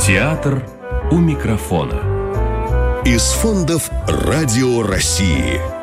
Театр у микрофона. Из фондов «Радио России».